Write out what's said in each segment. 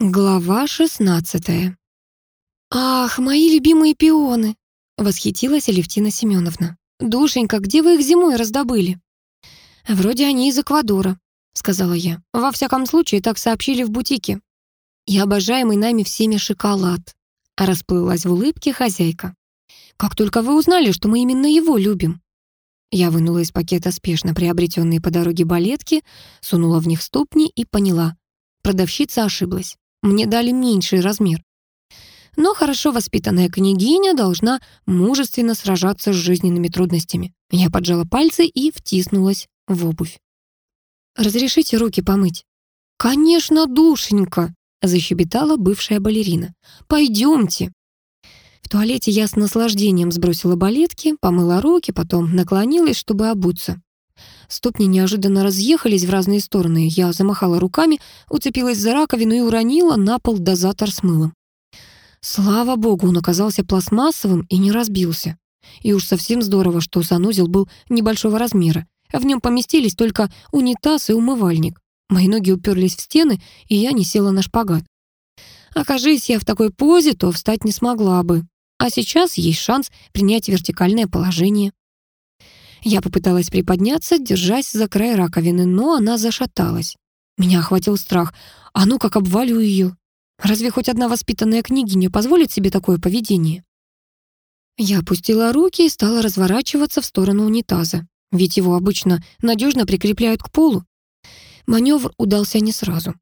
Глава шестнадцатая. «Ах, мои любимые пионы!» — восхитилась Алевтина Семеновна. «Душенька, где вы их зимой раздобыли?» «Вроде они из Эквадора», — сказала я. «Во всяком случае, так сообщили в бутике». «И обожаемый нами всеми шоколад», — расплылась в улыбке хозяйка. «Как только вы узнали, что мы именно его любим?» Я вынула из пакета спешно приобретенные по дороге балетки, сунула в них ступни и поняла. Продавщица ошиблась. Мне дали меньший размер. Но хорошо воспитанная княгиня должна мужественно сражаться с жизненными трудностями. Я поджала пальцы и втиснулась в обувь. «Разрешите руки помыть?» «Конечно, душенька!» — защебетала бывшая балерина. «Пойдемте!» В туалете я с наслаждением сбросила балетки, помыла руки, потом наклонилась, чтобы обуться. Ступни неожиданно разъехались в разные стороны. Я замахала руками, уцепилась за раковину и уронила на пол дозатор с мылом. Слава богу, он оказался пластмассовым и не разбился. И уж совсем здорово, что санузел был небольшого размера. В нем поместились только унитаз и умывальник. Мои ноги уперлись в стены, и я не села на шпагат. Окажись я в такой позе, то встать не смогла бы. А сейчас есть шанс принять вертикальное положение. Я попыталась приподняться, держась за край раковины, но она зашаталась. Меня охватил страх. А ну как обвалю ее. Разве хоть одна воспитанная княгиня позволит себе такое поведение? Я опустила руки и стала разворачиваться в сторону унитаза, ведь его обычно надежно прикрепляют к полу. Маневр удался не сразу.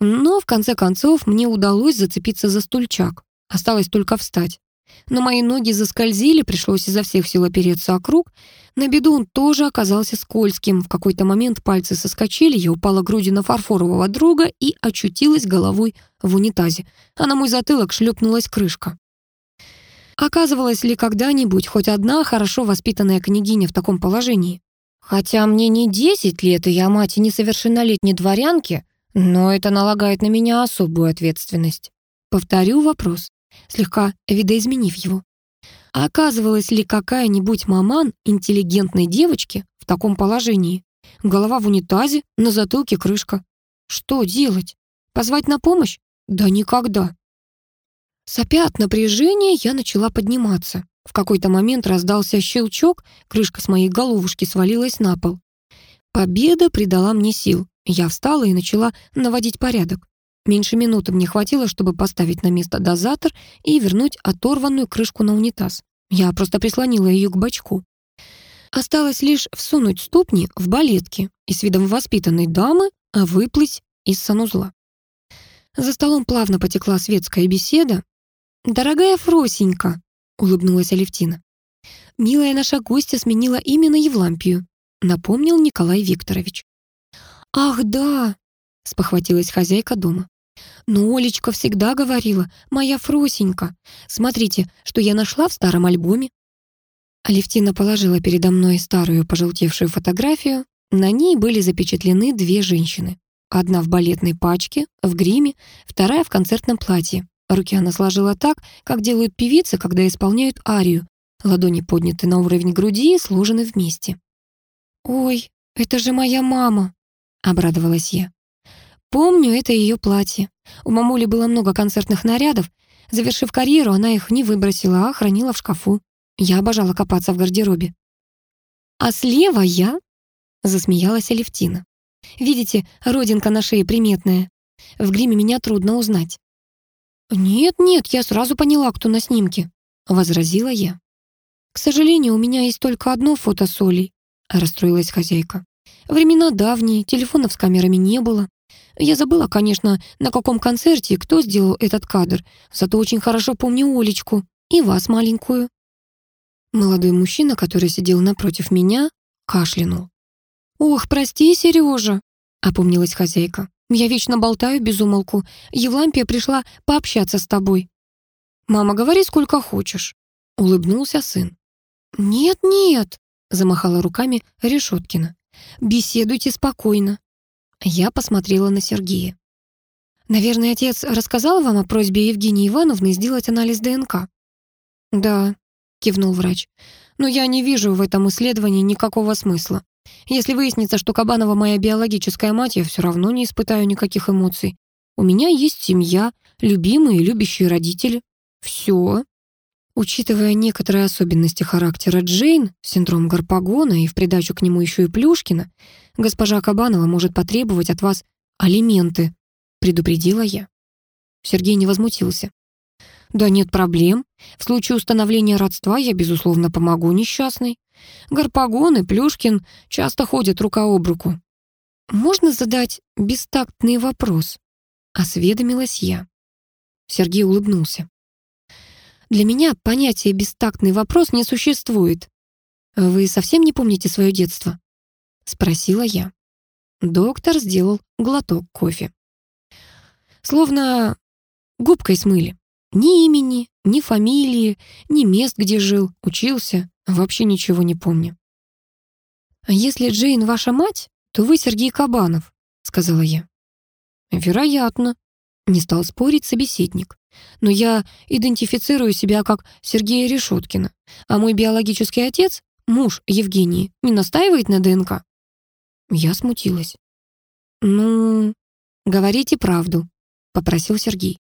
Но, в конце концов, мне удалось зацепиться за стульчак. Осталось только встать. Но мои ноги заскользили, пришлось изо всех сил опереться о круг. На беду он тоже оказался скользким. В какой-то момент пальцы соскочили, я упала грудью на фарфорового друга и очутилась головой в унитазе, а на мой затылок шлепнулась крышка. Оказывалась ли когда-нибудь хоть одна хорошо воспитанная княгиня в таком положении? Хотя мне не десять лет, и я мать несовершеннолетней дворянки, но это налагает на меня особую ответственность. Повторю вопрос слегка видоизменив его. А оказывалась ли какая-нибудь маман интеллигентной девочки в таком положении? Голова в унитазе, на затылке крышка. Что делать? Позвать на помощь? Да никогда. Сопя от напряжения, я начала подниматься. В какой-то момент раздался щелчок, крышка с моей головушки свалилась на пол. Победа придала мне сил. Я встала и начала наводить порядок. Меньше минуты мне хватило, чтобы поставить на место дозатор и вернуть оторванную крышку на унитаз. Я просто прислонила ее к бачку. Осталось лишь всунуть ступни в балетки и с видом воспитанной дамы выплыть из санузла. За столом плавно потекла светская беседа. «Дорогая Фросенька», — улыбнулась Алевтина. «Милая наша гостья сменила имя на Евлампию», — напомнил Николай Викторович. «Ах, да», — спохватилась хозяйка дома. Но Олечка всегда говорила, моя Фросенька. Смотрите, что я нашла в старом альбоме. Алевтина положила передо мной старую пожелтевшую фотографию. На ней были запечатлены две женщины. Одна в балетной пачке, в гриме, вторая в концертном платье. Руки она сложила так, как делают певицы, когда исполняют арию. Ладони подняты на уровень груди и сложены вместе. «Ой, это же моя мама!» — обрадовалась я. Помню, это ее платье. У мамули было много концертных нарядов. Завершив карьеру, она их не выбросила, а хранила в шкафу. Я обожала копаться в гардеробе. «А слева я?» — засмеялась Алевтина. «Видите, родинка на шее приметная. В гриме меня трудно узнать». «Нет-нет, я сразу поняла, кто на снимке», — возразила я. «К сожалению, у меня есть только одно фото с Олей», — расстроилась хозяйка. «Времена давние, телефонов с камерами не было. Я забыла, конечно, на каком концерте и кто сделал этот кадр, зато очень хорошо помню Олечку и вас маленькую». Молодой мужчина, который сидел напротив меня, кашлянул. «Ох, прости, Сережа», — опомнилась хозяйка. «Я вечно болтаю без умолку. Евлампия пришла пообщаться с тобой». «Мама, говори сколько хочешь», — улыбнулся сын. «Нет-нет», — замахала руками Решеткина. «Беседуйте спокойно. Я посмотрела на Сергея. «Наверное, отец рассказал вам о просьбе Евгении Ивановны сделать анализ ДНК?» «Да», — кивнул врач. «Но я не вижу в этом исследовании никакого смысла. Если выяснится, что Кабанова моя биологическая мать, я все равно не испытаю никаких эмоций. У меня есть семья, любимые и любящие родители. Все. Учитывая некоторые особенности характера Джейн, синдром Гарпагона и в придачу к нему еще и Плюшкина, госпожа Кабанова может потребовать от вас алименты, предупредила я. Сергей не возмутился. Да нет проблем. В случае установления родства я, безусловно, помогу несчастной. Гарпагон и Плюшкин часто ходят рука об руку. Можно задать бестактный вопрос? Осведомилась я. Сергей улыбнулся. Для меня понятие «бестактный вопрос» не существует. Вы совсем не помните свое детство? Спросила я. Доктор сделал глоток кофе. Словно губкой смыли. Ни имени, ни фамилии, ни мест, где жил, учился, вообще ничего не помню. «А если Джейн ваша мать, то вы Сергей Кабанов», — сказала я. «Вероятно», — не стал спорить собеседник. «Но я идентифицирую себя как Сергея Решеткина, а мой биологический отец, муж Евгении, не настаивает на ДНК». Я смутилась. «Ну, говорите правду», — попросил Сергей.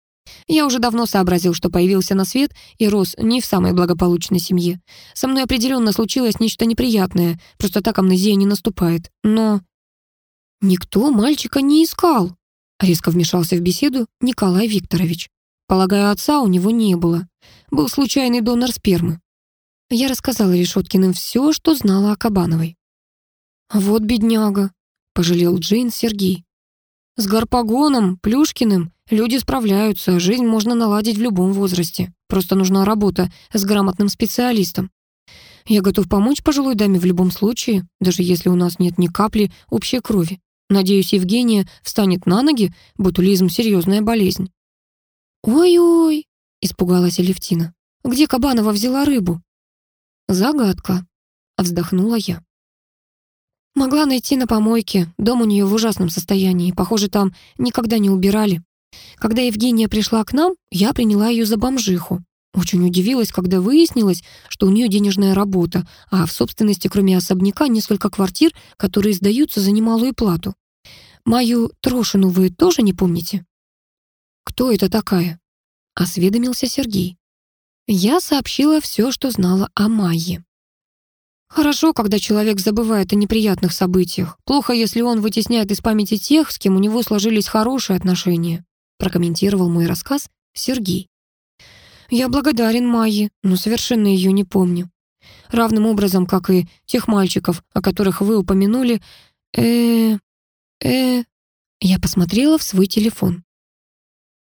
Я уже давно сообразил, что появился на свет и рос не в самой благополучной семье. Со мной определенно случилось нечто неприятное, просто так амнезия не наступает. Но никто мальчика не искал. Резко вмешался в беседу Николай Викторович. Полагаю, отца у него не было. Был случайный донор спермы. Я рассказала Решеткиным все, что знала о Кабановой. «Вот бедняга», — пожалел Джейн Сергей. «С Гарпагоном, Плюшкиным Люди справляются, жизнь можно наладить в любом возрасте. Просто нужна работа с грамотным специалистом. Я готов помочь пожилой даме в любом случае, даже если у нас нет ни капли общей крови. Надеюсь, Евгения встанет на ноги, ботулизм — серьезная болезнь». «Ой-ой», — испугалась Алевтина. «Где Кабанова взяла рыбу?» «Загадка», — вздохнула я. Могла найти на помойке, дом у нее в ужасном состоянии, похоже, там никогда не убирали. Когда Евгения пришла к нам, я приняла ее за бомжиху. Очень удивилась, когда выяснилось, что у нее денежная работа, а в собственности, кроме особняка, несколько квартир, которые сдаются за немалую плату. Мою Трошину вы тоже не помните? Кто это такая? Осведомился Сергей. Я сообщила все, что знала о Майе. Хорошо, когда человек забывает о неприятных событиях. Плохо, если он вытесняет из памяти тех, с кем у него сложились хорошие отношения прокомментировал мой рассказ Сергей. Я благодарен Майе, но совершенно ее не помню. Равным образом, как и тех мальчиков, о которых вы упомянули. э э Я посмотрела в свой телефон.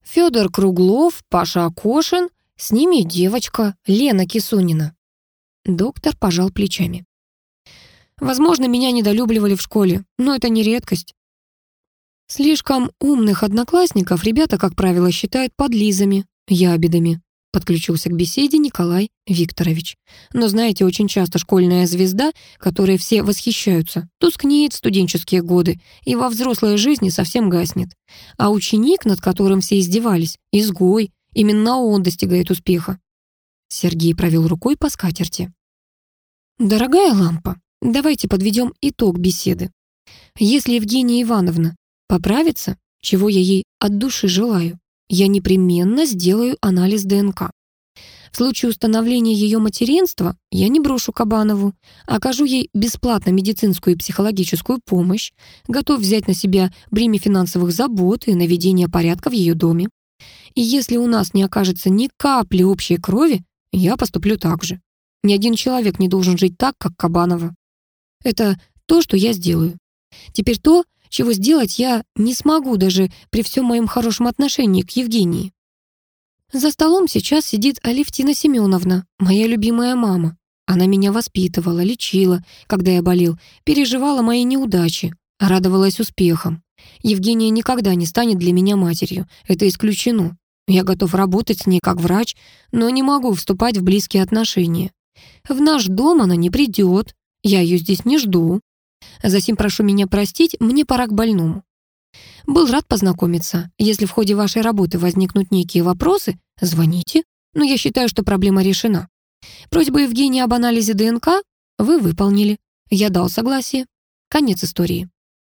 Федор Круглов, Паша Акошин, с ними девочка Лена Кисунина. Доктор пожал плечами. Возможно, меня недолюбливали в школе, но это не редкость. Слишком умных одноклассников ребята, как правило, считают подлизами, ябедами. Подключился к беседе Николай Викторович. Но знаете, очень часто школьная звезда, которой все восхищаются, тускнеет в студенческие годы и во взрослой жизни совсем гаснет. А ученик, над которым все издевались, изгой, именно он достигает успеха. Сергей провел рукой по скатерти. «Дорогая лампа, давайте подведем итог беседы. Если Евгения Ивановна поправиться, чего я ей от души желаю, я непременно сделаю анализ ДНК. В случае установления ее материнства я не брошу Кабанову, окажу ей бесплатно медицинскую и психологическую помощь, готов взять на себя бремя финансовых забот и наведения порядка в ее доме. И если у нас не окажется ни капли общей крови, я поступлю так же. Ни один человек не должен жить так, как Кабанова. Это то, что я сделаю. Теперь то, чего сделать я не смогу даже при всем моем хорошем отношении к Евгении. За столом сейчас сидит Алевтина Семеновна, моя любимая мама. Она меня воспитывала, лечила, когда я болел, переживала мои неудачи, радовалась успехам. Евгения никогда не станет для меня матерью, это исключено. Я готов работать с ней как врач, но не могу вступать в близкие отношения. В наш дом она не придет, я ее здесь не жду. Затем прошу меня простить, мне пора к больному. Был рад познакомиться. Если в ходе вашей работы возникнут некие вопросы, звоните. Но я считаю, что проблема решена. Просьбу Евгения об анализе ДНК вы выполнили. Я дал согласие. Конец истории.